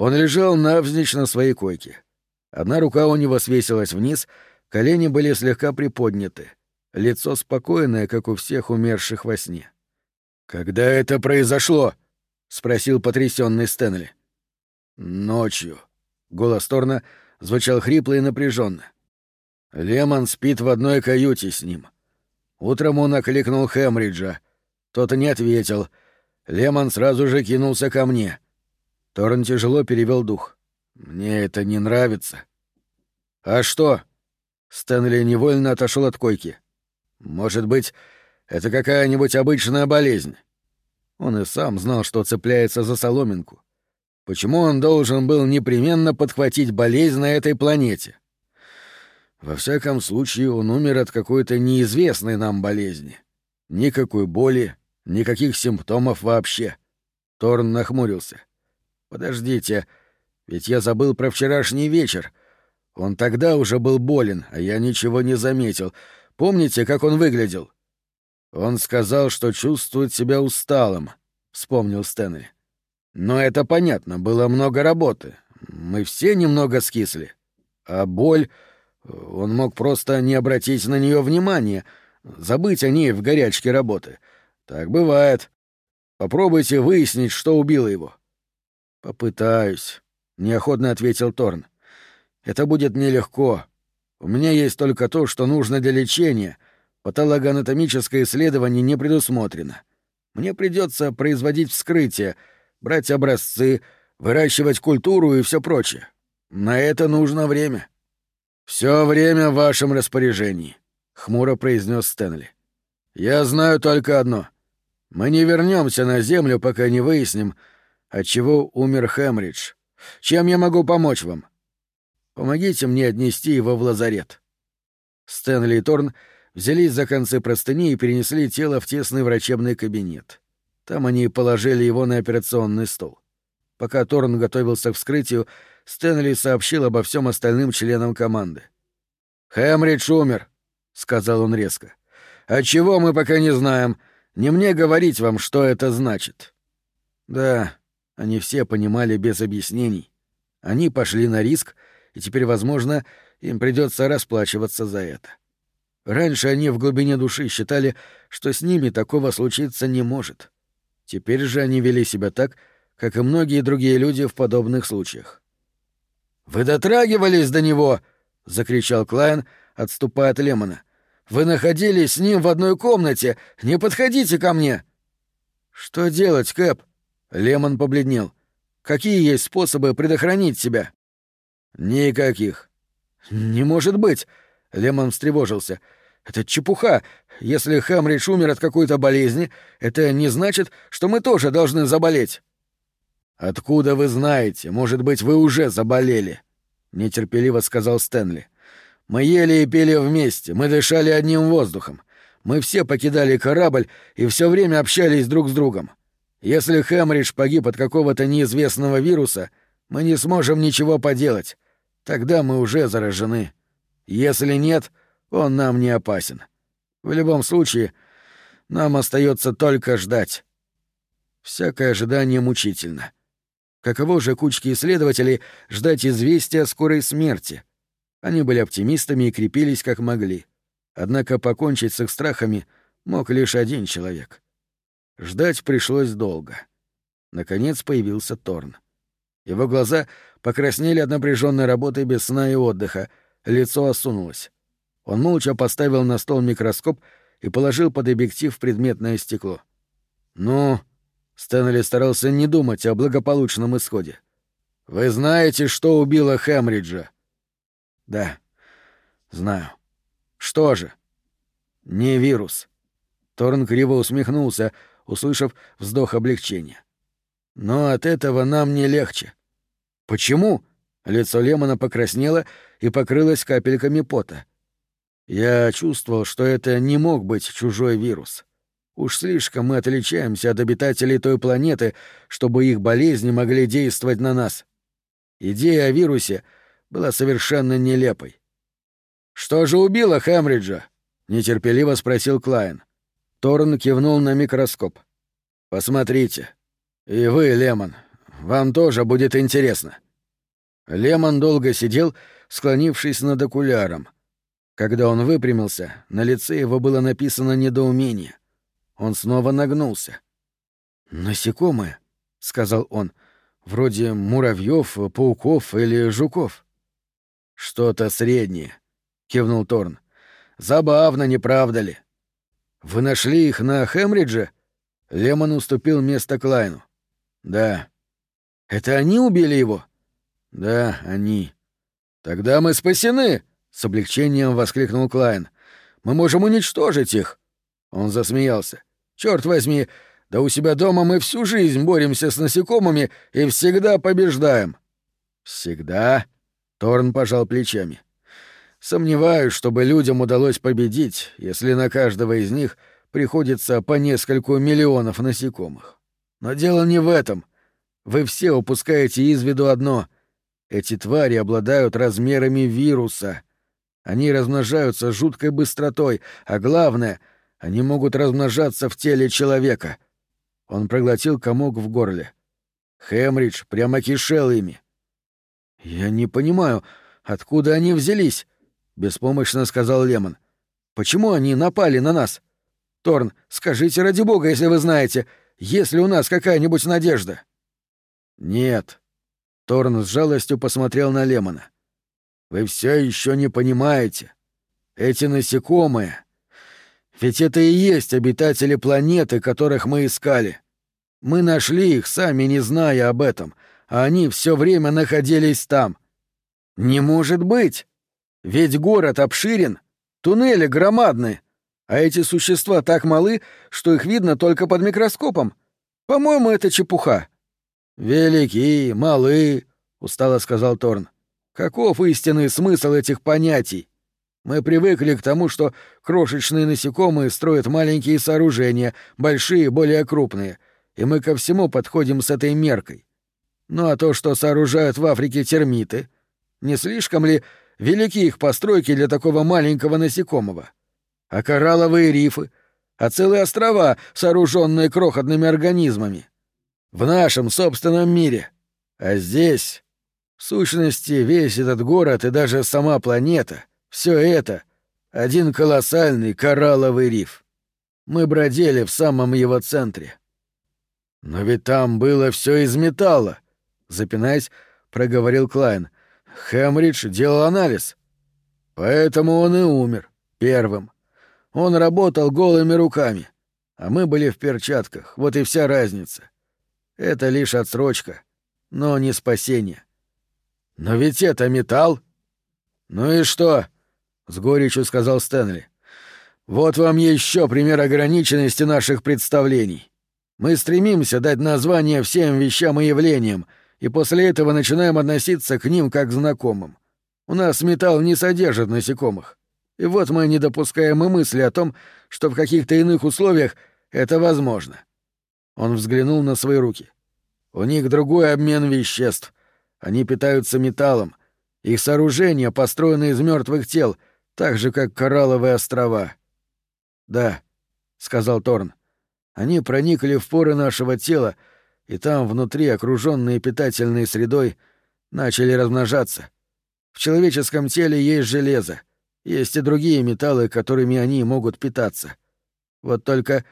Он лежал навзничь на своей койке. Одна рука у него свесилась вниз, колени были слегка приподняты, лицо спокойное, как у всех умерших во сне. «Когда это произошло?» — спросил потрясенный Стэнли. «Ночью». Голос Торна звучал хрипло и напряженно. Лемон спит в одной каюте с ним. Утром он окликнул Хэмриджа. Тот не ответил. Лемон сразу же кинулся ко мне. Торн тяжело перевел дух. «Мне это не нравится». «А что?» Стэнли невольно отошел от койки. «Может быть, это какая-нибудь обычная болезнь?» Он и сам знал, что цепляется за соломинку. Почему он должен был непременно подхватить болезнь на этой планете? Во всяком случае, он умер от какой-то неизвестной нам болезни. Никакой боли, никаких симптомов вообще. Торн нахмурился. «Подождите, ведь я забыл про вчерашний вечер. Он тогда уже был болен, а я ничего не заметил. Помните, как он выглядел?» «Он сказал, что чувствует себя усталым», — вспомнил Стэнли. «Но это понятно, было много работы. Мы все немного скисли. А боль...» Он мог просто не обратить на нее внимания, забыть о ней в горячке работы. Так бывает. Попробуйте выяснить, что убило его. Попытаюсь, неохотно ответил Торн. Это будет нелегко. У меня есть только то, что нужно для лечения. Патологоанатомическое исследование не предусмотрено. Мне придется производить вскрытие, брать образцы, выращивать культуру и все прочее. На это нужно время. Все время в вашем распоряжении, хмуро произнес Стэнли. Я знаю только одно. Мы не вернемся на землю, пока не выясним, от чего умер Хэмридж. Чем я могу помочь вам? Помогите мне отнести его в лазарет. Стэнли и Торн взялись за концы простыни и перенесли тело в тесный врачебный кабинет. Там они положили его на операционный стол. Пока Торн готовился к вскрытию, Стэнли сообщил обо всем остальным членам команды. «Хэмридж умер», — сказал он резко. «А чего мы пока не знаем. Не мне говорить вам, что это значит». Да, они все понимали без объяснений. Они пошли на риск, и теперь, возможно, им придется расплачиваться за это. Раньше они в глубине души считали, что с ними такого случиться не может. Теперь же они вели себя так, как и многие другие люди в подобных случаях. «Вы дотрагивались до него!» — закричал Клайн, отступая от Лемона. «Вы находились с ним в одной комнате! Не подходите ко мне!» «Что делать, Кэп?» — Лемон побледнел. «Какие есть способы предохранить себя?» «Никаких». «Не может быть!» — Лемон встревожился. «Это чепуха. Если Хамридж умер от какой-то болезни, это не значит, что мы тоже должны заболеть». «Откуда вы знаете? Может быть, вы уже заболели?» — нетерпеливо сказал Стэнли. «Мы ели и пили вместе, мы дышали одним воздухом. Мы все покидали корабль и все время общались друг с другом. Если Хэмридж погиб от какого-то неизвестного вируса, мы не сможем ничего поделать. Тогда мы уже заражены. Если нет, он нам не опасен. В любом случае, нам остается только ждать. Всякое ожидание мучительно. Каково же кучке исследователей ждать известия о скорой смерти? Они были оптимистами и крепились как могли. Однако покончить с их страхами мог лишь один человек. Ждать пришлось долго. Наконец появился Торн. Его глаза покраснели от напряженной работы без сна и отдыха, лицо осунулось. Он молча поставил на стол микроскоп и положил под объектив предметное стекло. «Ну, Стэнли старался не думать о благополучном исходе. «Вы знаете, что убило Хэмриджа?» «Да, знаю. Что же?» «Не вирус». Торн криво усмехнулся, услышав вздох облегчения. «Но от этого нам не легче». «Почему?» Лицо Лемона покраснело и покрылось капельками пота. Я чувствовал, что это не мог быть чужой вирус. Уж слишком мы отличаемся от обитателей той планеты, чтобы их болезни могли действовать на нас. Идея о вирусе была совершенно нелепой. «Что же убило Хэмриджа?» — нетерпеливо спросил Клайн. Торн кивнул на микроскоп. «Посмотрите. И вы, Лемон, вам тоже будет интересно». Лемон долго сидел, склонившись над окуляром. Когда он выпрямился, на лице его было написано недоумение. Он снова нагнулся. «Насекомые», — сказал он, — «вроде муравьев, пауков или жуков». «Что-то среднее», — кивнул Торн. «Забавно, не правда ли?» «Вы нашли их на Хемридже?» Лемон уступил место Клайну. «Да». «Это они убили его?» «Да, они». «Тогда мы спасены!» — с облегчением воскликнул Клайн. «Мы можем уничтожить их!» Он засмеялся. «Черт возьми, да у себя дома мы всю жизнь боремся с насекомыми и всегда побеждаем». «Всегда?» — Торн пожал плечами. «Сомневаюсь, чтобы людям удалось победить, если на каждого из них приходится по нескольку миллионов насекомых. Но дело не в этом. Вы все упускаете из виду одно — эти твари обладают размерами вируса. Они размножаются жуткой быстротой, а главное, они могут размножаться в теле человека. Он проглотил комок в горле. Хемридж прямо кишел ими. «Я не понимаю, откуда они взялись?» — беспомощно сказал Лемон. «Почему они напали на нас? Торн, скажите ради бога, если вы знаете, есть ли у нас какая-нибудь надежда?» «Нет», Торн с жалостью посмотрел на Лемона. «Вы все еще не понимаете. Эти насекомые... Ведь это и есть обитатели планеты, которых мы искали. Мы нашли их, сами не зная об этом, а они все время находились там. Не может быть! Ведь город обширен, туннели громадны, а эти существа так малы, что их видно только под микроскопом. По-моему, это чепуха. «Велики, малы», — устало сказал Торн. «Каков истинный смысл этих понятий? Мы привыкли к тому, что крошечные насекомые строят маленькие сооружения, большие, более крупные, и мы ко всему подходим с этой меркой. Ну а то, что сооружают в Африке термиты, не слишком ли велики их постройки для такого маленького насекомого? А коралловые рифы, а целые острова, сооруженные крохотными организмами в нашем собственном мире. А здесь, в сущности, весь этот город и даже сама планета, все это — один колоссальный коралловый риф. Мы бродили в самом его центре. Но ведь там было все из металла, запинаясь, проговорил Клайн. Хэмридж делал анализ. Поэтому он и умер первым. Он работал голыми руками, а мы были в перчатках, вот и вся разница. Это лишь отсрочка, но не спасение. Но ведь это металл. Ну и что? С горечью сказал Стэнли. Вот вам еще пример ограниченности наших представлений. Мы стремимся дать название всем вещам и явлениям, и после этого начинаем относиться к ним как к знакомым. У нас металл не содержит насекомых. И вот мы не допускаем и мысли о том, что в каких-то иных условиях это возможно. Он взглянул на свои руки. У них другой обмен веществ. Они питаются металлом. Их сооружения построены из мертвых тел, так же, как коралловые острова. Да, сказал Торн. Они проникли в поры нашего тела, и там, внутри, окруженные питательной средой, начали размножаться. В человеческом теле есть железо, есть и другие металлы, которыми они могут питаться. Вот только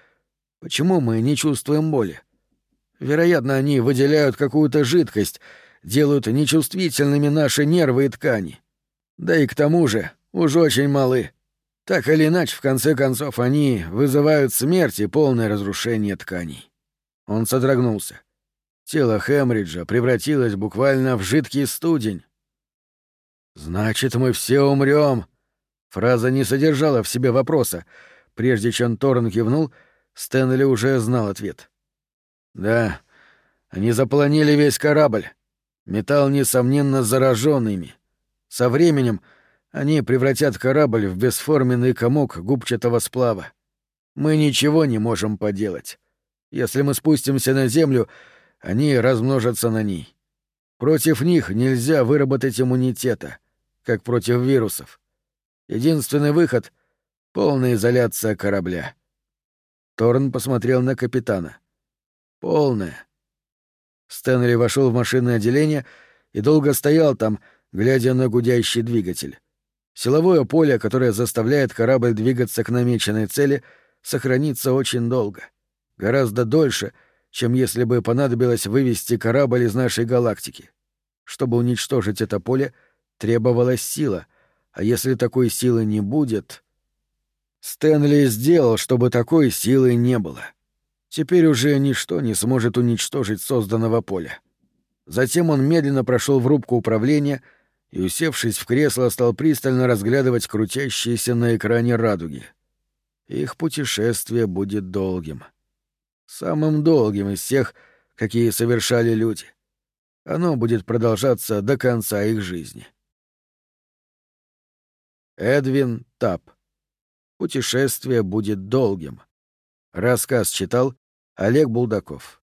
Почему мы не чувствуем боли? Вероятно, они выделяют какую-то жидкость, делают нечувствительными наши нервы и ткани. Да и к тому же уж очень малы. Так или иначе, в конце концов, они вызывают смерть и полное разрушение тканей. Он содрогнулся. Тело Хемриджа превратилось буквально в жидкий студень. «Значит, мы все умрем. Фраза не содержала в себе вопроса. Прежде чем Торн кивнул — Стэнли уже знал ответ. «Да, они заполонили весь корабль. Металл, несомненно, заражен ими. Со временем они превратят корабль в бесформенный комок губчатого сплава. Мы ничего не можем поделать. Если мы спустимся на Землю, они размножатся на ней. Против них нельзя выработать иммунитета, как против вирусов. Единственный выход — полная изоляция корабля. Торн посмотрел на капитана. «Полная. Стэнли вошел в машинное отделение и долго стоял там, глядя на гудящий двигатель. Силовое поле, которое заставляет корабль двигаться к намеченной цели, сохранится очень долго. Гораздо дольше, чем если бы понадобилось вывести корабль из нашей галактики. Чтобы уничтожить это поле, требовалась сила, а если такой силы не будет... Стэнли сделал, чтобы такой силы не было. Теперь уже ничто не сможет уничтожить созданного поля. Затем он медленно прошел в рубку управления и, усевшись в кресло, стал пристально разглядывать крутящиеся на экране радуги. Их путешествие будет долгим. Самым долгим из всех, какие совершали люди. Оно будет продолжаться до конца их жизни. Эдвин Тап. Путешествие будет долгим. Рассказ читал Олег Булдаков.